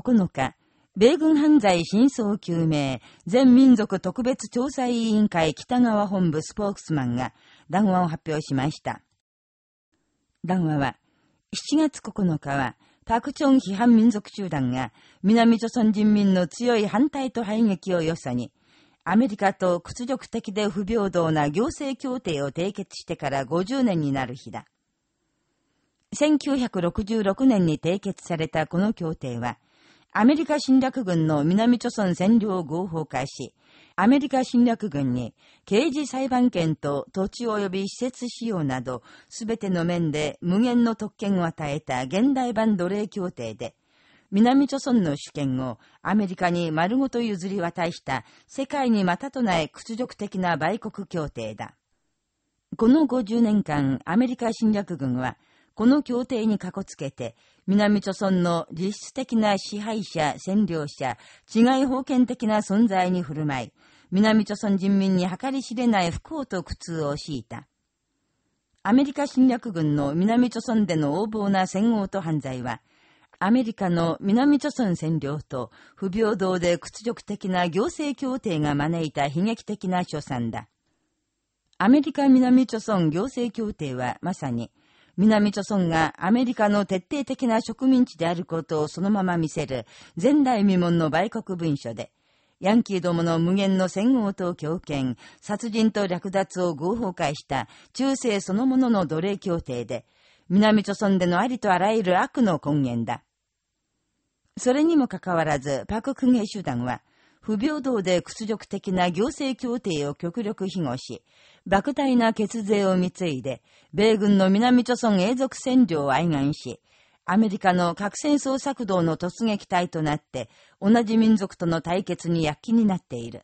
9日、米軍犯罪真相究明全民族特別調査委員会北川本部スポークスマンが談話を発表しました。談話は、7月9日は、パクチョン批判民族集団が南朝鮮人民の強い反対と排撃をよさに、アメリカと屈辱的で不平等な行政協定を締結してから50年になる日だ。1966年に締結されたこの協定は、アメリカ侵略軍の南朝鮮占領を合法化し、アメリカ侵略軍に刑事裁判権と土地及び施設使用など、すべての面で無限の特権を与えた現代版奴隷協定で、南朝鮮の主権をアメリカに丸ごと譲り渡した世界にまたとない屈辱的な売国協定だ。この50年間、アメリカ侵略軍は、この協定にかこつけて、南朝村の実質的な支配者、占領者、違い封建的な存在に振る舞い、南朝村人民に計り知れない不幸と苦痛を強いた。アメリカ侵略軍の南朝村での横暴な戦争と犯罪は、アメリカの南朝村占領と不平等で屈辱的な行政協定が招いた悲劇的な所産だ。アメリカ南朝村行政協定はまさに、南朝村がアメリカの徹底的な植民地であることをそのまま見せる前代未聞の売国文書で、ヤンキーどもの無限の戦後と強権、殺人と略奪を合法化した中世そのものの奴隷協定で、南朝村でのありとあらゆる悪の根源だ。それにもかかわらず、パククゲ集団は、不平等で屈辱的な行政協定を極力庇護し、莫大な血税を貢いで、米軍の南朝鮮永続占領を愛願し、アメリカの核戦争策動の突撃隊となって、同じ民族との対決に躍起になっている。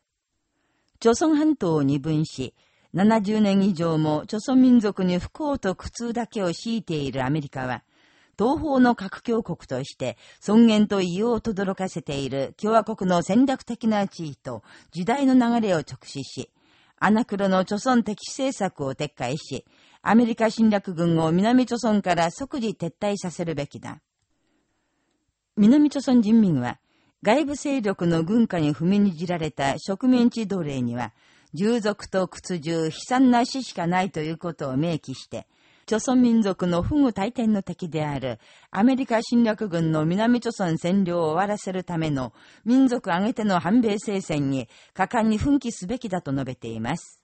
朝鮮半島を二分し、70年以上も朝鮮民族に不幸と苦痛だけを強いているアメリカは、東方の核強国として尊厳と異様を轟かせている共和国の戦略的な地位と時代の流れを直視し、アナクロの貯村敵視政策を撤回し、アメリカ侵略軍を南貯村から即時撤退させるべきだ。南貯村人民は、外部勢力の軍下に踏みにじられた植民地奴隷には、従属と屈辱、悲惨な死しかないということを明記して、朝鮮民族の不具大天の敵である、アメリカ侵略軍の南朝鮮占領を終わらせるための民族挙げての反米聖戦に果敢に奮起すべきだと述べています。